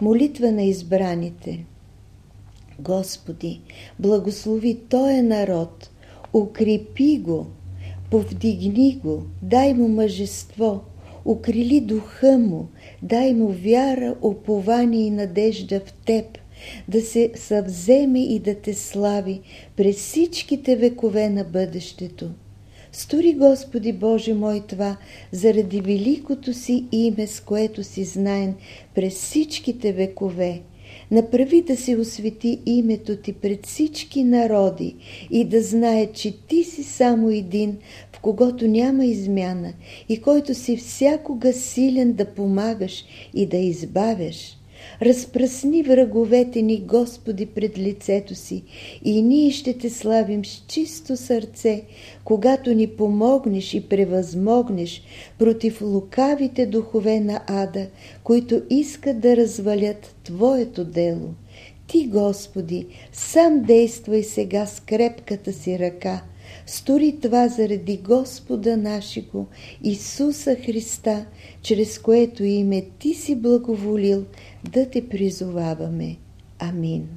Молитва на избраните Господи, благослови Тоя народ, укрепи го, повдигни го, дай му мъжество, укрили духа му, дай му вяра, упование и надежда в Теб, да се съвземе и да те слави през всичките векове на бъдещето. Стори, Господи Боже мой, това заради великото си име, с което си знаен през всичките векове. Направи да се освети името Ти пред всички народи и да знае, че Ти си само един, в когото няма измяна и който си всякога силен да помагаш и да избавяш. Разпръсни враговете ни, Господи, пред лицето си и ние ще Те славим с чисто сърце, когато ни помогнеш и превъзмогнеш против лукавите духове на ада, които искат да развалят Твоето дело. Ти, Господи, сам действай сега с крепката си ръка. Стори това заради Господа нашего, Исуса Христа, чрез което име Ти си благоволил да те призоваваме. Амин.